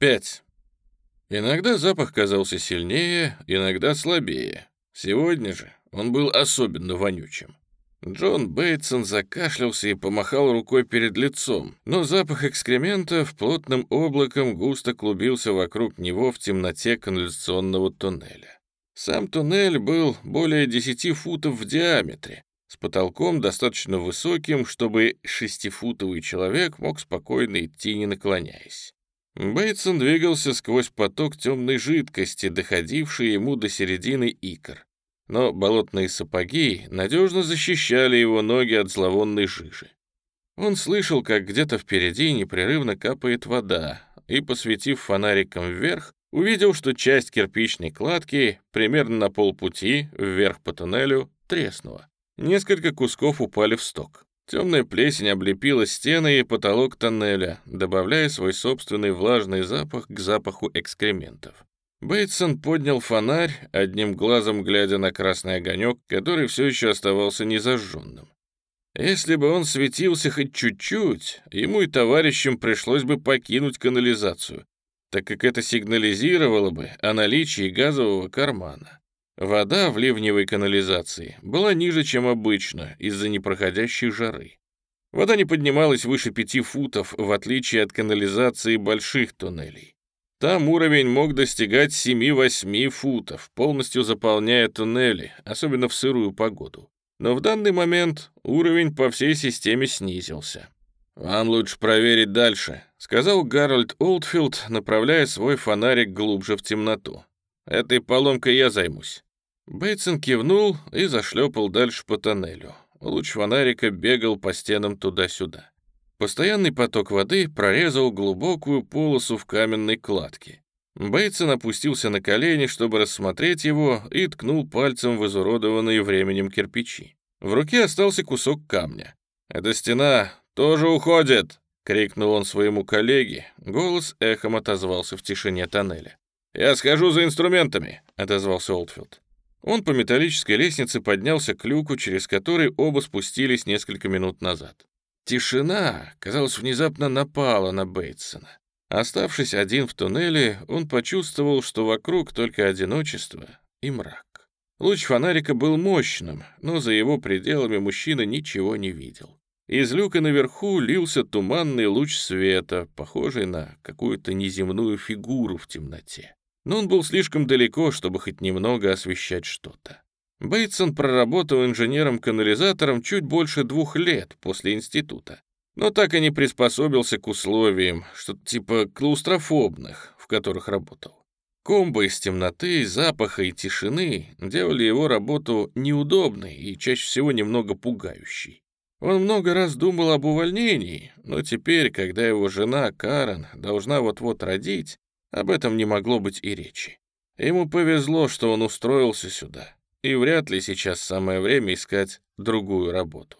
5. Иногда запах казался сильнее, иногда слабее. Сегодня же он был особенно вонючим. Джон Бейтсон закашлялся и помахал рукой перед лицом, но запах экскрементов плотным облаком густо клубился вокруг него в темноте канализационного туннеля. Сам туннель был более 10 футов в диаметре, с потолком достаточно высоким, чтобы шестифутовый человек мог спокойно идти, не наклоняясь. Бейтсон двигался сквозь поток темной жидкости, доходившей ему до середины икр но болотные сапоги надежно защищали его ноги от зловонной жижи. Он слышал, как где-то впереди непрерывно капает вода, и, посветив фонариком вверх, увидел, что часть кирпичной кладки примерно на полпути вверх по туннелю треснула. Несколько кусков упали в сток. Темная плесень облепила стены и потолок тоннеля, добавляя свой собственный влажный запах к запаху экскрементов. Бейтсон поднял фонарь, одним глазом глядя на красный огонек, который все еще оставался незажженным. Если бы он светился хоть чуть-чуть, ему и товарищам пришлось бы покинуть канализацию, так как это сигнализировало бы о наличии газового кармана. Вода в ливневой канализации была ниже, чем обычно, из-за непроходящей жары. Вода не поднималась выше пяти футов, в отличие от канализации больших туннелей. Там уровень мог достигать 7-8 футов, полностью заполняя туннели, особенно в сырую погоду. Но в данный момент уровень по всей системе снизился. «Вам лучше проверить дальше», — сказал Гарольд Олдфилд, направляя свой фонарик глубже в темноту. «Этой поломкой я займусь». Бейтсон кивнул и зашлепал дальше по тоннелю. Луч фонарика бегал по стенам туда-сюда. Постоянный поток воды прорезал глубокую полосу в каменной кладке. Бейтсон опустился на колени, чтобы рассмотреть его, и ткнул пальцем в изуродованные временем кирпичи. В руке остался кусок камня. «Эта стена тоже уходит!» — крикнул он своему коллеге. Голос эхом отозвался в тишине тоннеля. «Я схожу за инструментами», — отозвался Олдфилд. Он по металлической лестнице поднялся к люку, через который оба спустились несколько минут назад. Тишина, казалось, внезапно напала на Бейтсона. Оставшись один в туннеле, он почувствовал, что вокруг только одиночество и мрак. Луч фонарика был мощным, но за его пределами мужчина ничего не видел. Из люка наверху лился туманный луч света, похожий на какую-то неземную фигуру в темноте. Но он был слишком далеко, чтобы хоть немного освещать что-то. Бейтсон проработал инженером-канализатором чуть больше двух лет после института, но так и не приспособился к условиям, что-то типа клаустрофобных, в которых работал. Комбо из темноты, запаха и тишины делали его работу неудобной и чаще всего немного пугающей. Он много раз думал об увольнении, но теперь, когда его жена Карен должна вот-вот родить, об этом не могло быть и речи. Ему повезло, что он устроился сюда, и вряд ли сейчас самое время искать другую работу.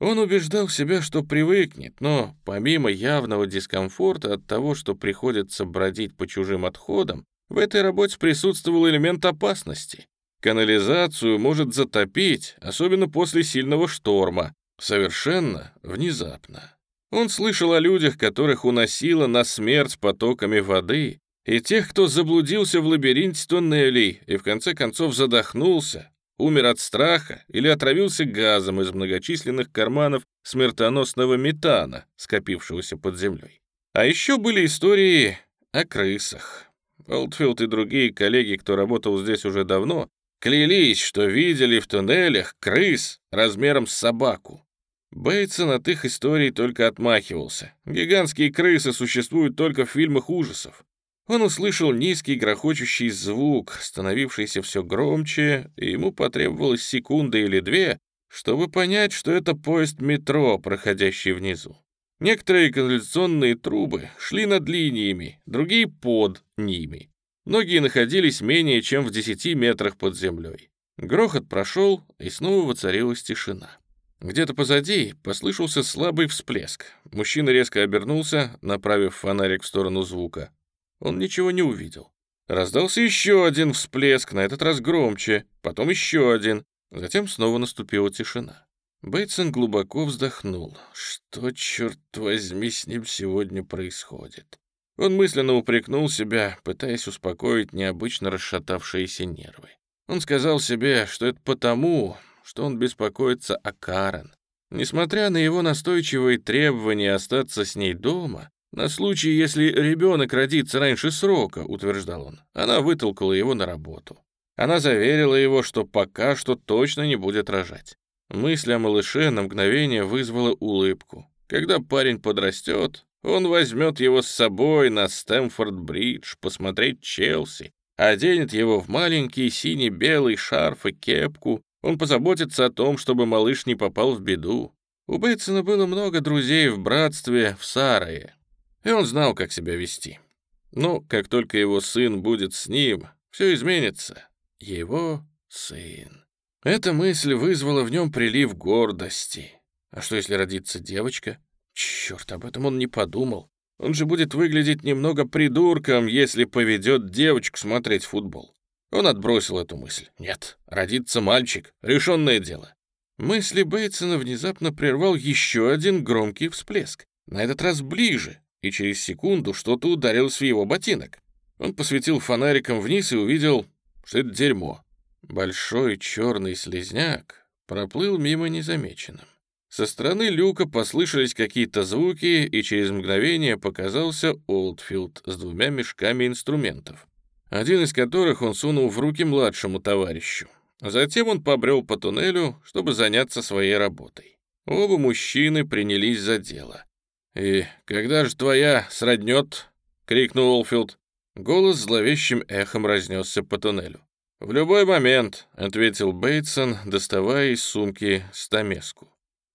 Он убеждал себя, что привыкнет, но помимо явного дискомфорта от того, что приходится бродить по чужим отходам, в этой работе присутствовал элемент опасности. Канализацию может затопить, особенно после сильного шторма, совершенно внезапно. Он слышал о людях, которых уносило на смерть потоками воды, и тех, кто заблудился в лабиринте туннелей и в конце концов задохнулся, умер от страха или отравился газом из многочисленных карманов смертоносного метана, скопившегося под землей. А еще были истории о крысах. Олдфилд и другие коллеги, кто работал здесь уже давно, клялись, что видели в туннелях крыс размером с собаку. Бейтсон от их историй только отмахивался. Гигантские крысы существуют только в фильмах ужасов. Он услышал низкий грохочущий звук, становившийся все громче, и ему потребовалось секунда или две, чтобы понять, что это поезд метро, проходящий внизу. Некоторые канализационные трубы шли над линиями, другие — под ними. Многие находились менее чем в 10 метрах под землей. Грохот прошел, и снова воцарилась тишина. Где-то позади послышался слабый всплеск. Мужчина резко обернулся, направив фонарик в сторону звука. Он ничего не увидел. Раздался еще один всплеск, на этот раз громче, потом еще один. Затем снова наступила тишина. Бейтсон глубоко вздохнул. Что, черт возьми, с ним сегодня происходит? Он мысленно упрекнул себя, пытаясь успокоить необычно расшатавшиеся нервы. Он сказал себе, что это потому, что он беспокоится о Карен. Несмотря на его настойчивые требования остаться с ней дома, на случай, если ребенок родится раньше срока, утверждал он, она вытолкала его на работу. Она заверила его, что пока что точно не будет рожать. Мысль о малыше на мгновение вызвала улыбку. Когда парень подрастет, он возьмет его с собой на Стэмфорд-Бридж посмотреть Челси, оденет его в маленький синий-белый шарф и кепку, он позаботится о том, чтобы малыш не попал в беду. У Бейтсона было много друзей в братстве в Сарае, и он знал, как себя вести. Но как только его сын будет с ним, все изменится. Его сын. Эта мысль вызвала в нем прилив гордости. А что, если родится девочка? Черт, об этом он не подумал. Он же будет выглядеть немного придурком, если поведет девочку смотреть футбол. Он отбросил эту мысль. Нет, родится мальчик. Решенное дело. Мысли Бейтсона внезапно прервал еще один громкий всплеск. На этот раз ближе, и через секунду что-то ударилось в его ботинок. Он посветил фонариком вниз и увидел, что это дерьмо. Большой черный слезняк проплыл мимо незамеченным. Со стороны люка послышались какие-то звуки, и через мгновение показался Олдфилд с двумя мешками инструментов, один из которых он сунул в руки младшему товарищу. Затем он побрел по туннелю, чтобы заняться своей работой. Оба мужчины принялись за дело. «И когда же твоя сроднет?» — крикнул Олфилд. Голос зловещим эхом разнесся по туннелю. «В любой момент», — ответил Бейтсон, доставая из сумки стамеску.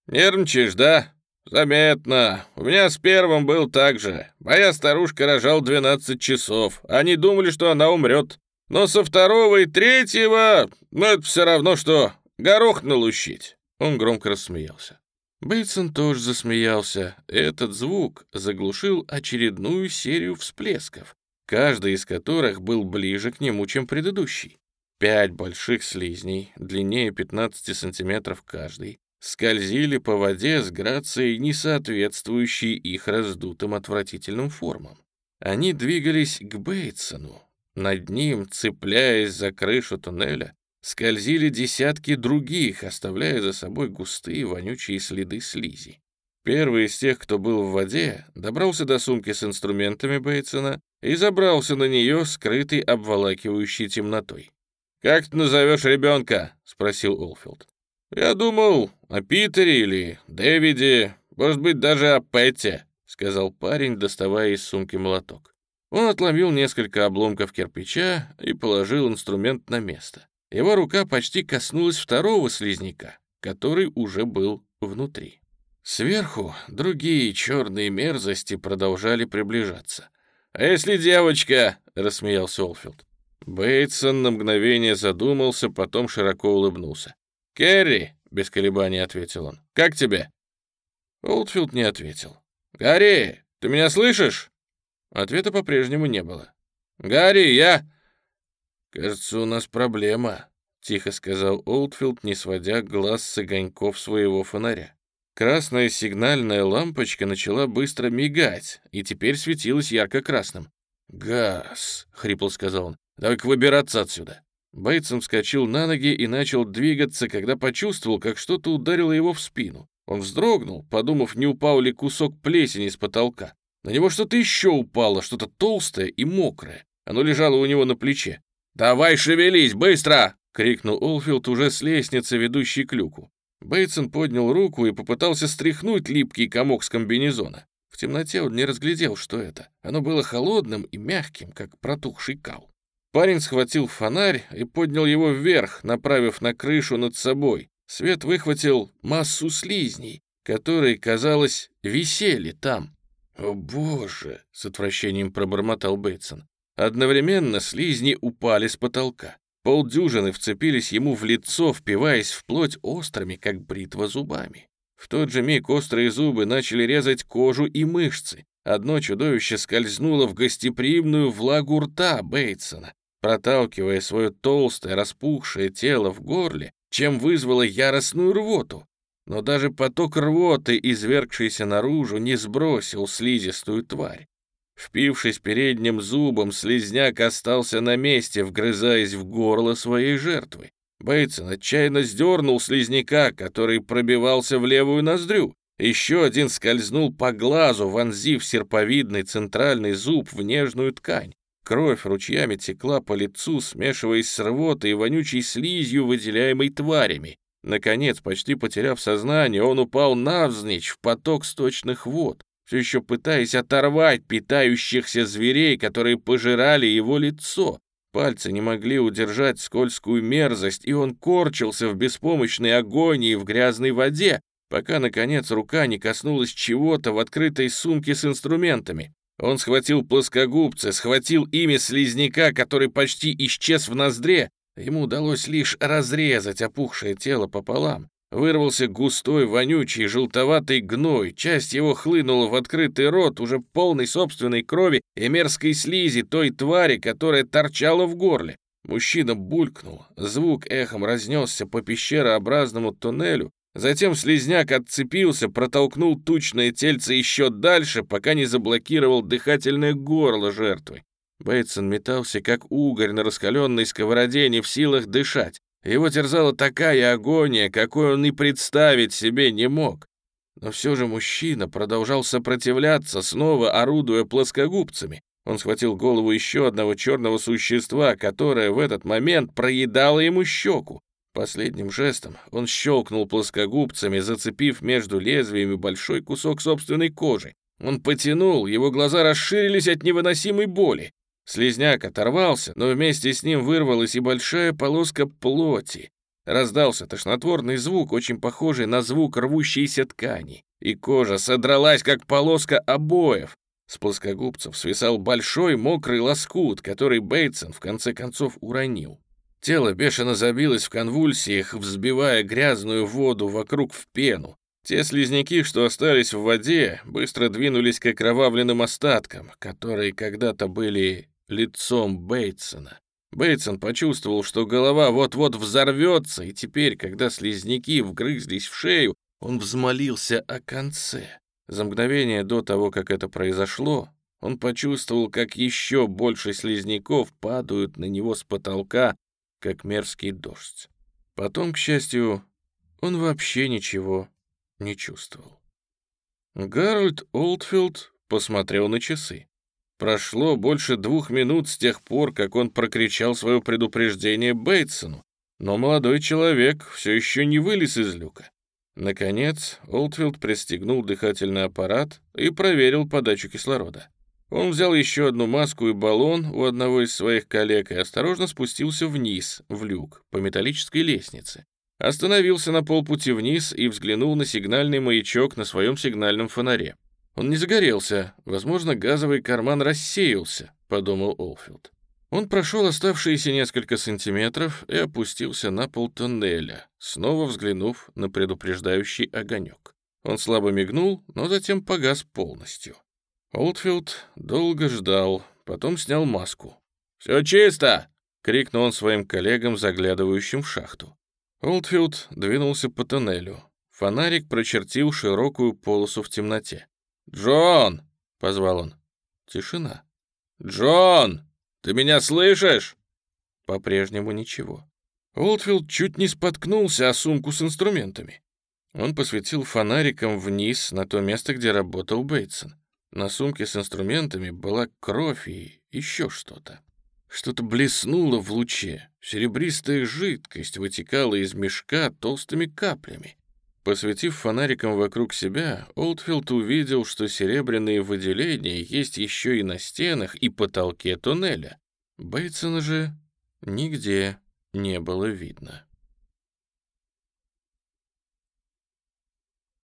«Нервничаешь, да?» «Заметно. У меня с первым был так же. Моя старушка рожала 12 часов. Они думали, что она умрет. Но со второго и третьего... Ну, это все равно, что горох налущить». Он громко рассмеялся. Бейтсон тоже засмеялся. Этот звук заглушил очередную серию всплесков, каждый из которых был ближе к нему, чем предыдущий. Пять больших слизней, длиннее 15 сантиметров каждый, скользили по воде с грацией, не соответствующей их раздутым отвратительным формам. Они двигались к Бейтсону. Над ним, цепляясь за крышу туннеля, скользили десятки других, оставляя за собой густые вонючие следы слизи. Первый из тех, кто был в воде, добрался до сумки с инструментами Бейтсона и забрался на нее, скрытый обволакивающей темнотой. «Как ты назовешь ребенка?» — спросил Олфилд. «Я думал о Питере или Дэвиде, может быть, даже о Пэте», — сказал парень, доставая из сумки молоток. Он отломил несколько обломков кирпича и положил инструмент на место. Его рука почти коснулась второго слизняка, который уже был внутри. Сверху другие черные мерзости продолжали приближаться. «А если девочка?» — рассмеялся Олфилд. Бейтсон на мгновение задумался, потом широко улыбнулся. «Керри!» — без колебаний ответил он. «Как тебе?» Олдфилд не ответил. «Гарри, ты меня слышишь?» Ответа по-прежнему не было. «Гарри, я...» «Кажется, у нас проблема», — тихо сказал Олдфилд, не сводя глаз с огоньков своего фонаря. Красная сигнальная лампочка начала быстро мигать, и теперь светилась ярко-красным. «Газ», — хрипло сказал он, — «давай-ка выбираться отсюда». Бейтсон вскочил на ноги и начал двигаться, когда почувствовал, как что-то ударило его в спину. Он вздрогнул, подумав, не упал ли кусок плесени с потолка. На него что-то еще упало, что-то толстое и мокрое. Оно лежало у него на плече. «Давай шевелись, быстро!» — крикнул Олфилд уже с лестницы, ведущей к люку. Бейтсон поднял руку и попытался стряхнуть липкий комок с комбинезона. В темноте он не разглядел, что это. Оно было холодным и мягким, как протухший кал. Парень схватил фонарь и поднял его вверх, направив на крышу над собой. Свет выхватил массу слизней, которые, казалось, висели там. «О, боже!» — с отвращением пробормотал Бейтсон. Одновременно слизни упали с потолка. Полдюжины вцепились ему в лицо, впиваясь в плоть острыми, как бритва, зубами. В тот же миг острые зубы начали резать кожу и мышцы. Одно чудовище скользнуло в гостеприимную влагу рта Бейтсона, проталкивая свое толстое, распухшее тело в горле, чем вызвало яростную рвоту. Но даже поток рвоты, извергшийся наружу, не сбросил слизистую тварь. Впившись передним зубом, слизняк остался на месте, вгрызаясь в горло своей жертвы. Бейтсон отчаянно сдернул слизняка, который пробивался в левую ноздрю. Еще один скользнул по глазу, вонзив серповидный центральный зуб в нежную ткань. Кровь ручьями текла по лицу, смешиваясь с рвотой и вонючей слизью, выделяемой тварями. Наконец, почти потеряв сознание, он упал навзничь в поток сточных вод, все еще пытаясь оторвать питающихся зверей, которые пожирали его лицо. Пальцы не могли удержать скользкую мерзость, и он корчился в беспомощной агонии в грязной воде, пока, наконец, рука не коснулась чего-то в открытой сумке с инструментами. Он схватил плоскогубцы, схватил имя слизняка, который почти исчез в ноздре. Ему удалось лишь разрезать опухшее тело пополам. Вырвался густой, вонючий, желтоватый гной, часть его хлынула в открытый рот, уже полный собственной крови и мерзкой слизи той твари, которая торчала в горле. Мужчина булькнул, звук эхом разнесся по пещерообразному туннелю, затем слизняк отцепился, протолкнул тучное тельце еще дальше, пока не заблокировал дыхательное горло жертвы. Бейтсон метался, как угорь на раскаленной сковороде, не в силах дышать. Его терзала такая агония, какой он и представить себе не мог. Но все же мужчина продолжал сопротивляться, снова орудуя плоскогубцами. Он схватил голову еще одного черного существа, которое в этот момент проедало ему щеку. Последним жестом он щелкнул плоскогубцами, зацепив между лезвиями большой кусок собственной кожи. Он потянул, его глаза расширились от невыносимой боли. Слизняк оторвался, но вместе с ним вырвалась и большая полоска плоти. Раздался тошнотворный звук, очень похожий на звук рвущейся ткани, и кожа содралась, как полоска обоев. С плоскогубцев свисал большой мокрый лоскут, который Бейтсон в конце концов уронил. Тело бешено забилось в конвульсиях, взбивая грязную воду вокруг в пену. Те слизняки, что остались в воде, быстро двинулись к окровавленным остаткам, которые когда-то были лицом Бейтсона. Бейтсон почувствовал, что голова вот-вот взорвется, и теперь, когда слизняки вгрызлись в шею, он взмолился о конце. За мгновение до того, как это произошло, он почувствовал, как еще больше слизняков падают на него с потолка, как мерзкий дождь. Потом, к счастью, он вообще ничего не чувствовал. Гарольд Олдфилд посмотрел на часы. Прошло больше двух минут с тех пор, как он прокричал свое предупреждение Бейтсону, но молодой человек все еще не вылез из люка. Наконец, Олдфилд пристегнул дыхательный аппарат и проверил подачу кислорода. Он взял еще одну маску и баллон у одного из своих коллег и осторожно спустился вниз, в люк, по металлической лестнице. Остановился на полпути вниз и взглянул на сигнальный маячок на своем сигнальном фонаре. Он не загорелся, возможно, газовый карман рассеялся, подумал Олфилд. Он прошел оставшиеся несколько сантиметров и опустился на пол тоннеля, снова взглянув на предупреждающий огонек. Он слабо мигнул, но затем погас полностью. Олдфилд долго ждал, потом снял маску. «Все чисто!» — крикнул он своим коллегам, заглядывающим в шахту. Олдфилд двинулся по тоннелю. Фонарик прочертил широкую полосу в темноте. «Джон!» — позвал он. Тишина. «Джон! Ты меня слышишь?» По-прежнему ничего. Олдфилд чуть не споткнулся о сумку с инструментами. Он посветил фонариком вниз на то место, где работал Бейтсон. На сумке с инструментами была кровь и еще что-то. Что-то блеснуло в луче. Серебристая жидкость вытекала из мешка толстыми каплями. Посветив фонариком вокруг себя, Олдфилд увидел, что серебряные выделения есть еще и на стенах и потолке туннеля. Бейтсона же нигде не было видно.